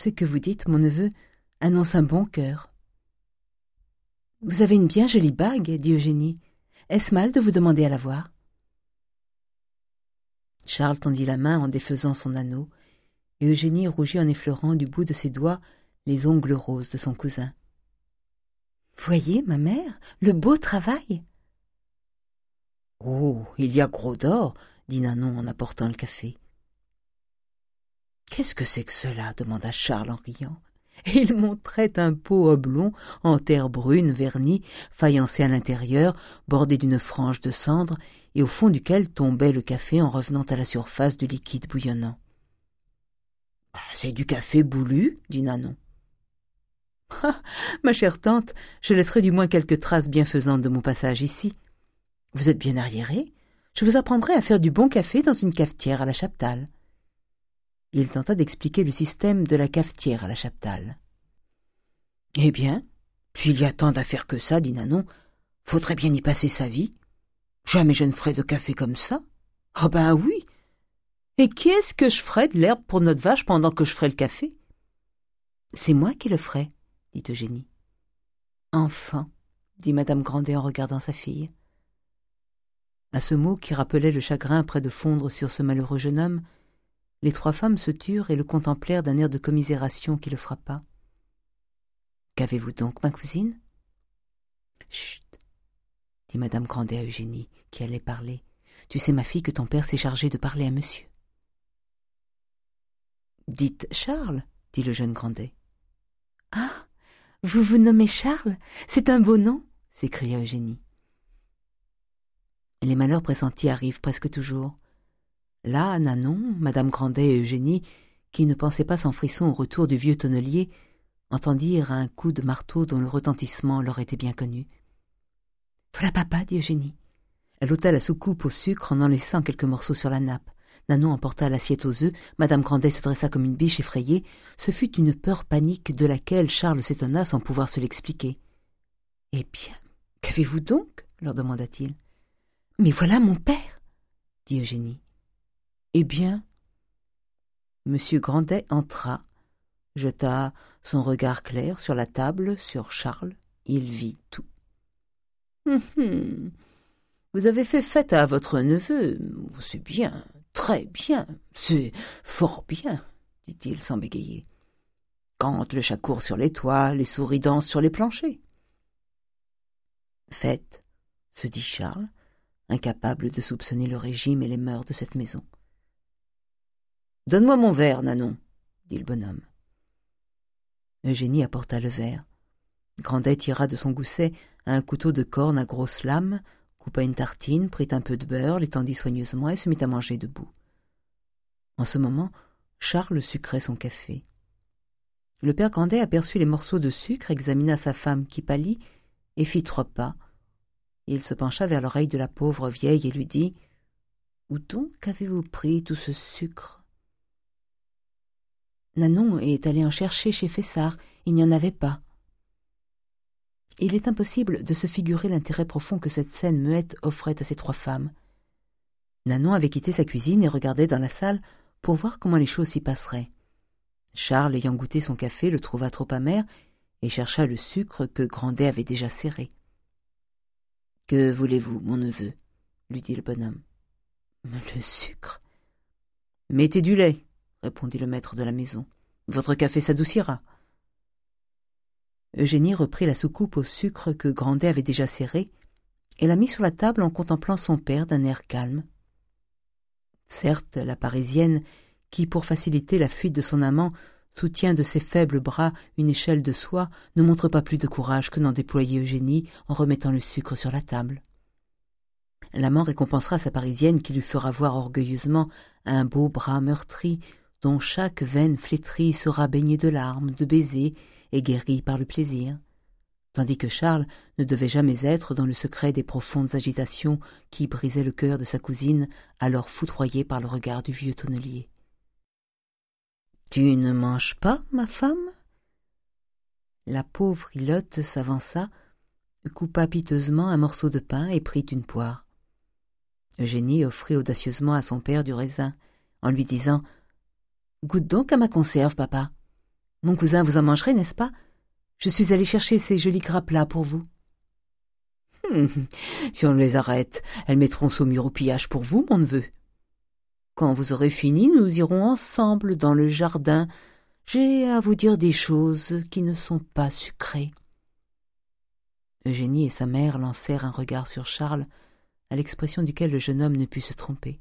Ce que vous dites, mon neveu, annonce un bon cœur. Vous avez une bien jolie bague, dit Eugénie. Est-ce mal de vous demander à la voir? Charles tendit la main en défaisant son anneau, et Eugénie rougit en effleurant du bout de ses doigts les ongles roses de son cousin. Voyez, ma mère, le beau travail. Oh, il y a gros d'or, dit Nanon en apportant le café. Qu'est-ce que c'est que cela? demanda Charles en riant. Et il montrait un pot oblong en terre brune vernie, faïencé à l'intérieur, bordé d'une frange de cendre, et au fond duquel tombait le café en revenant à la surface du liquide bouillonnant. Ah, c'est du café boulu, dit Nanon. Ah, ma chère tante, je laisserai du moins quelques traces bienfaisantes de mon passage ici. Vous êtes bien arriérée? Je vous apprendrai à faire du bon café dans une cafetière à la Chaptal. Il tenta d'expliquer le système de la cafetière à la Chaptal. Eh bien, s'il y a tant d'affaires que ça, dit Nanon, faudrait bien y passer sa vie. Jamais je ne ferai de café comme ça. Ah ben oui. Et qui est-ce que je ferai de l'herbe pour notre vache pendant que je ferai le café? C'est moi qui le ferai, dit Eugénie. Enfant, dit madame Grandet en regardant sa fille. À ce mot qui rappelait le chagrin près de fondre sur ce malheureux jeune homme, les trois femmes se turent et le contemplèrent d'un air de commisération qui le frappa. Qu'avez-vous donc, ma cousine? Chut dit madame Grandet à Eugénie, qui allait parler. Tu sais, ma fille, que ton père s'est chargé de parler à monsieur. Dites Charles, dit le jeune Grandet. Ah vous vous nommez Charles? C'est un beau nom s'écria Eugénie. Les malheurs pressentis arrivent presque toujours. Là, Nanon, Madame Grandet et Eugénie, qui ne pensaient pas sans frisson au retour du vieux tonnelier, entendirent un coup de marteau dont le retentissement leur était bien connu. Voilà papa, dit Eugénie. Elle ôta la soucoupe au sucre en en laissant quelques morceaux sur la nappe. Nanon emporta l'assiette aux œufs, Madame Grandet se dressa comme une biche effrayée. Ce fut une peur panique de laquelle Charles s'étonna sans pouvoir se l'expliquer. Eh bien, qu'avez-vous donc? leur demanda-t-il. Mais voilà mon père, dit Eugénie. Eh bien Monsieur Grandet entra, jeta son regard clair sur la table, sur Charles. Il vit tout. Hum, hum. Vous avez fait fête à votre neveu. C'est bien, très bien, c'est fort bien, dit-il sans bégayer. Quand le chat court sur les toits, les souris dansent sur les planchers. Fête, se dit Charles, incapable de soupçonner le régime et les mœurs de cette maison. Donne-moi mon verre, Nanon, dit le bonhomme. Eugénie apporta le verre. Grandet tira de son gousset un couteau de corne à grosse lame, coupa une tartine, prit un peu de beurre, l'étendit soigneusement et se mit à manger debout. En ce moment, Charles sucrait son café. Le père Grandet aperçut les morceaux de sucre, examina sa femme qui pâlit et fit trois pas, il se pencha vers l'oreille de la pauvre vieille et lui dit « Où donc avez-vous pris tout ce sucre ?» Nanon est allé en chercher chez Fessard, il n'y en avait pas. Il est impossible de se figurer l'intérêt profond que cette scène muette offrait à ces trois femmes. Nanon avait quitté sa cuisine et regardait dans la salle pour voir comment les choses s'y passeraient. Charles, ayant goûté son café, le trouva trop amer et chercha le sucre que Grandet avait déjà serré. Que voulez-vous, mon neveu? lui dit le bonhomme. Le sucre. Mettez du lait, répondit le maître de la maison. Votre café s'adoucira. Eugénie reprit la soucoupe au sucre que Grandet avait déjà serrée et la mit sur la table en contemplant son père d'un air calme. Certes, la Parisienne, qui, pour faciliter la fuite de son amant, soutient de ses faibles bras une échelle de soie, ne montre pas plus de courage que n'en déployait Eugénie en remettant le sucre sur la table. L'amant récompensera sa parisienne qui lui fera voir orgueilleusement un beau bras meurtri, dont chaque veine flétrie sera baignée de larmes, de baisers, et guérie par le plaisir, tandis que Charles ne devait jamais être dans le secret des profondes agitations qui brisaient le cœur de sa cousine, alors foudroyée par le regard du vieux tonnelier. Tu ne manges pas, ma femme? La pauvre Ilotte s'avança, coupa piteusement un morceau de pain et prit une poire. Eugénie offrit audacieusement à son père du raisin, en lui disant « Goûte donc à ma conserve, papa. Mon cousin vous en mangerez, n'est-ce pas? Je suis allée chercher ces jolis là pour vous. Hum, si on les arrête, elles mettront mur au pillage pour vous, mon neveu. Quand vous aurez fini, nous irons ensemble dans le jardin. J'ai à vous dire des choses qui ne sont pas sucrées. Eugénie et sa mère lancèrent un regard sur Charles, à l'expression duquel le jeune homme ne put se tromper.